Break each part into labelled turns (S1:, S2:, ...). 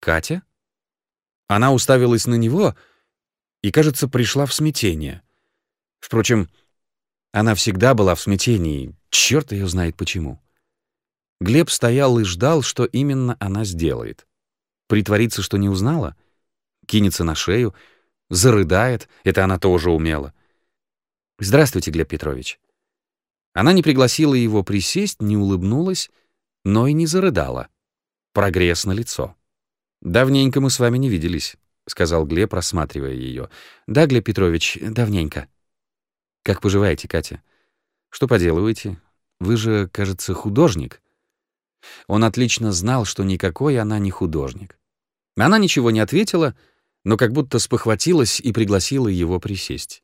S1: Катя? Она уставилась на него и, кажется, пришла в смятение. Впрочем, она всегда была в смятении, черт ее знает почему. Глеб стоял и ждал, что именно она сделает. Притвориться, что не узнала? Кинется на шею, зарыдает, это она тоже умела. «Здравствуйте, Глеб Петрович». Она не пригласила его присесть, не улыбнулась, но и не зарыдала. Прогресс на лицо. «Давненько мы с вами не виделись», — сказал Глеб, рассматривая ее. «Да, Глеб Петрович, давненько». «Как поживаете, Катя? Что поделываете? Вы же, кажется, художник». Он отлично знал, что никакой она не художник. Она ничего не ответила, но как будто спохватилась и пригласила его присесть.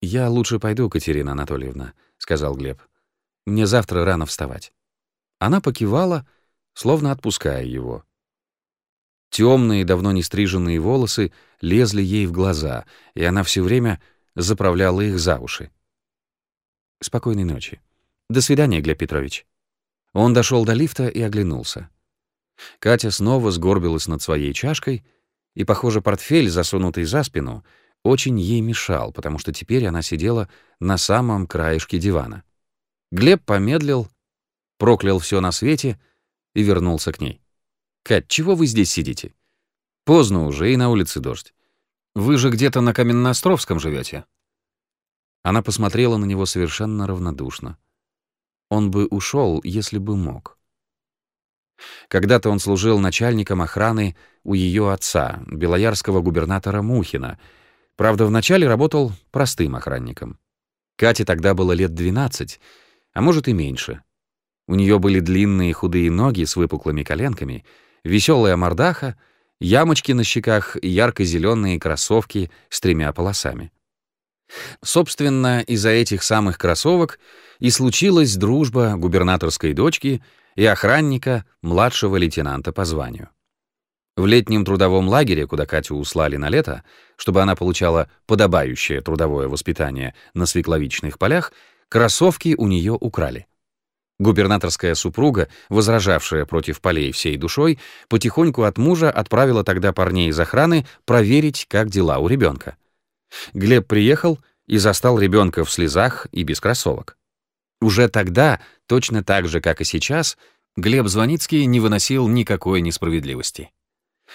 S1: «Я лучше пойду, Катерина Анатольевна», — сказал Глеб. «Мне завтра рано вставать». Она покивала, словно отпуская его. Темные, давно не стриженные волосы лезли ей в глаза, и она все время заправляла их за уши. «Спокойной ночи. До свидания, Глеб Петрович». Он дошел до лифта и оглянулся. Катя снова сгорбилась над своей чашкой, и, похоже, портфель, засунутый за спину, очень ей мешал, потому что теперь она сидела на самом краешке дивана. Глеб помедлил, проклял все на свете и вернулся к ней. «Кать, чего вы здесь сидите? Поздно уже, и на улице дождь. Вы же где-то на Каменноостровском живете. Она посмотрела на него совершенно равнодушно. Он бы ушел, если бы мог. Когда-то он служил начальником охраны у ее отца, белоярского губернатора Мухина. Правда, вначале работал простым охранником. Кате тогда было лет 12, а может и меньше. У нее были длинные худые ноги с выпуклыми коленками, веселая мордаха, ямочки на щеках и ярко-зеленые кроссовки с тремя полосами. Собственно, из-за этих самых кроссовок и случилась дружба губернаторской дочки и охранника, младшего лейтенанта по званию. В летнем трудовом лагере, куда Катю услали на лето, чтобы она получала подобающее трудовое воспитание на свекловичных полях, кроссовки у нее украли. Губернаторская супруга, возражавшая против полей всей душой, потихоньку от мужа отправила тогда парней из охраны проверить, как дела у ребенка. Глеб приехал и застал ребенка в слезах и без кроссовок. Уже тогда, точно так же, как и сейчас, Глеб Звоницкий не выносил никакой несправедливости.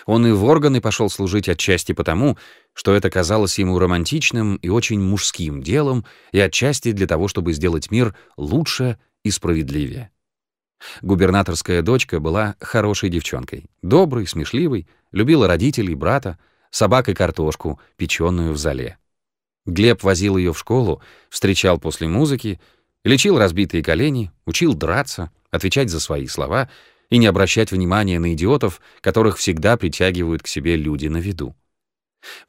S1: Он и в органы пошел служить отчасти потому, что это казалось ему романтичным и очень мужским делом, и отчасти для того, чтобы сделать мир лучше и справедливее. Губернаторская дочка была хорошей девчонкой, доброй, смешливой, любила родителей, брата, собак и картошку, печеную в зале. Глеб возил ее в школу, встречал после музыки, лечил разбитые колени, учил драться, отвечать за свои слова и не обращать внимания на идиотов, которых всегда притягивают к себе люди на виду.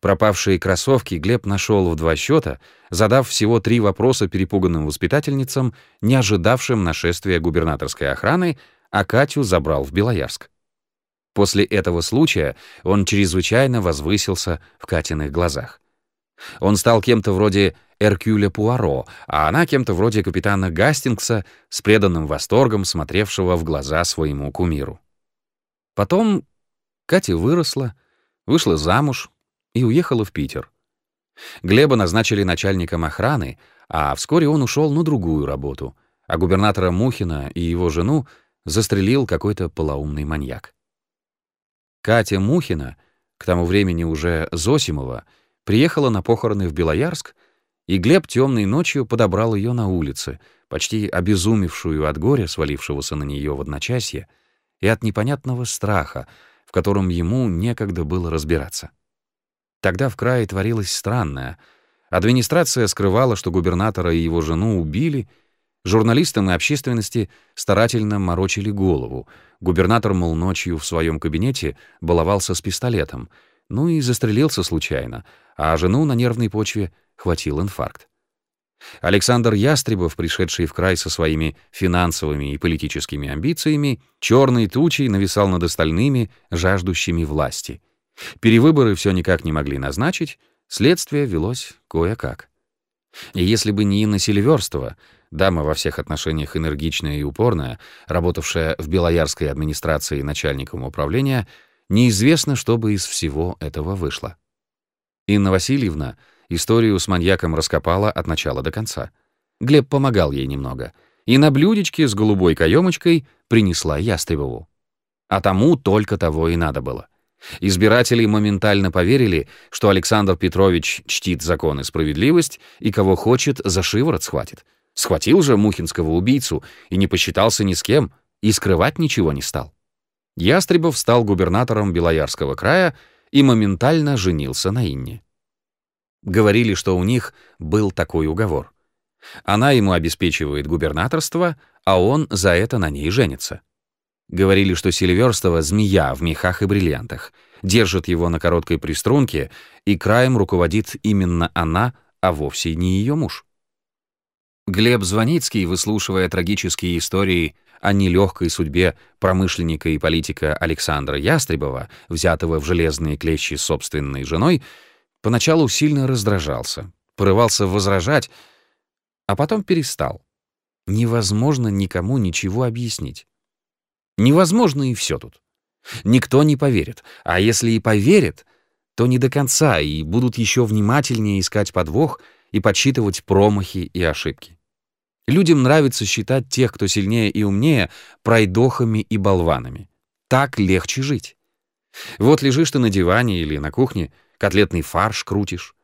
S1: Пропавшие кроссовки Глеб нашел в два счета, задав всего три вопроса перепуганным воспитательницам, не ожидавшим нашествия губернаторской охраны, а Катю забрал в Белоярск. После этого случая он чрезвычайно возвысился в Катиных глазах. Он стал кем-то вроде Эркюля Пуаро, а она кем-то вроде капитана Гастингса с преданным восторгом смотревшего в глаза своему кумиру. Потом Катя выросла, вышла замуж и уехала в Питер. Глеба назначили начальником охраны, а вскоре он ушел на другую работу, а губернатора Мухина и его жену застрелил какой-то полоумный маньяк. Катя Мухина, к тому времени уже Зосимова, приехала на похороны в Белоярск, и Глеб темной ночью подобрал ее на улице, почти обезумевшую от горя, свалившегося на нее в одночасье, и от непонятного страха, в котором ему некогда было разбираться. Тогда в крае творилось странное. Администрация скрывала, что губернатора и его жену убили, журналистам и общественности старательно морочили голову. Губернатор, мол, ночью в своем кабинете баловался с пистолетом, ну и застрелился случайно, а жену на нервной почве хватил инфаркт. Александр Ястребов, пришедший в край со своими финансовыми и политическими амбициями, черной тучей нависал над остальными, жаждущими власти. Перевыборы все никак не могли назначить, следствие велось кое-как. И если бы не Инна Селиверстова, дама во всех отношениях энергичная и упорная, работавшая в Белоярской администрации начальником управления, неизвестно, что бы из всего этого вышло. Инна Васильевна историю с маньяком раскопала от начала до конца. Глеб помогал ей немного. И на блюдечке с голубой каемочкой принесла Ястребову. А тому только того и надо было. Избиратели моментально поверили, что Александр Петрович чтит закон и справедливость, и кого хочет, за шиворот схватит. Схватил же мухинского убийцу и не посчитался ни с кем, и скрывать ничего не стал. Ястребов стал губернатором Белоярского края и моментально женился на Инне. Говорили, что у них был такой уговор. Она ему обеспечивает губернаторство, а он за это на ней женится. Говорили, что Сильверстова — змея в мехах и бриллиантах, держит его на короткой приструнке, и краем руководит именно она, а вовсе не ее муж. Глеб Звоницкий, выслушивая трагические истории о нелегкой судьбе промышленника и политика Александра Ястребова, взятого в железные клещи собственной женой, поначалу сильно раздражался, порывался возражать, а потом перестал. Невозможно никому ничего объяснить. Невозможно и все тут. Никто не поверит, а если и поверит, то не до конца и будут еще внимательнее искать подвох и подсчитывать промахи и ошибки. Людям нравится считать тех, кто сильнее и умнее, пройдохами и болванами. Так легче жить. Вот лежишь ты на диване или на кухне, котлетный фарш крутишь.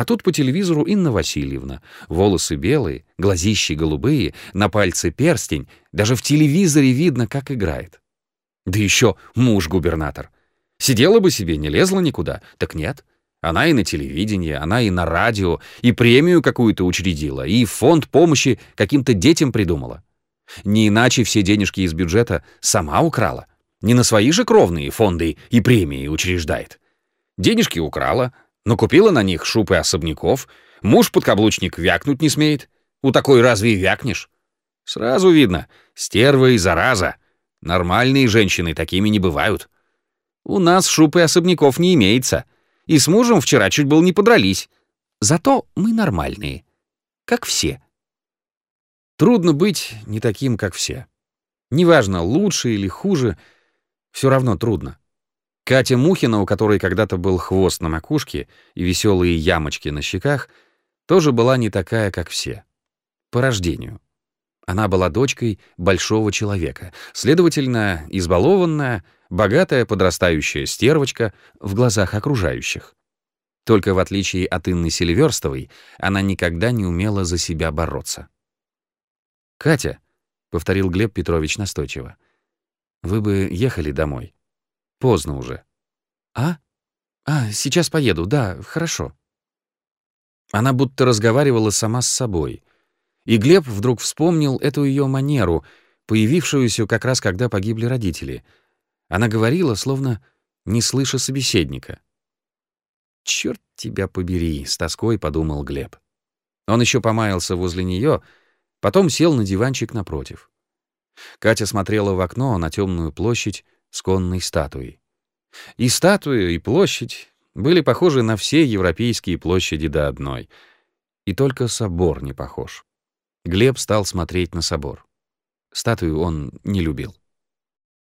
S1: А тут по телевизору Инна Васильевна. Волосы белые, глазищи голубые, на пальце перстень. Даже в телевизоре видно, как играет. Да еще муж-губернатор. Сидела бы себе, не лезла никуда. Так нет. Она и на телевидении, она и на радио, и премию какую-то учредила, и фонд помощи каким-то детям придумала. Не иначе все денежки из бюджета сама украла. Не на свои же кровные фонды и премии учреждает. Денежки украла, но купила на них шубы особняков, муж-подкаблучник вякнуть не смеет. У такой разве вякнешь? Сразу видно, стерва и зараза. Нормальные женщины такими не бывают. У нас шуб и особняков не имеется — и с мужем вчера чуть было не подрались. Зато мы нормальные. Как все. Трудно быть не таким, как все. Неважно, лучше или хуже, все равно трудно. Катя Мухина, у которой когда-то был хвост на макушке и веселые ямочки на щеках, тоже была не такая, как все. По рождению. Она была дочкой большого человека, следовательно, избалованная, богатая подрастающая стервочка в глазах окружающих. Только в отличие от Инны Селиверстовой, она никогда не умела за себя бороться. «Катя», — повторил Глеб Петрович настойчиво, — «вы бы ехали домой. Поздно уже». «А? А, сейчас поеду, да, хорошо». Она будто разговаривала сама с собой. И Глеб вдруг вспомнил эту ее манеру, появившуюся как раз когда погибли родители — она говорила, словно не слыша собеседника. «Чёрт тебя побери», — с тоской подумал Глеб. Он еще помаялся возле нее, потом сел на диванчик напротив. Катя смотрела в окно на темную площадь с конной статуей. И статуя, и площадь были похожи на все европейские площади до одной. И только собор не похож. Глеб стал смотреть на собор. Статую он не любил.